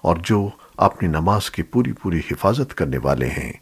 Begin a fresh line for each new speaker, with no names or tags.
اور جو اپنی نماز کی پوری پوری حفاظت کرنے والے ہیں۔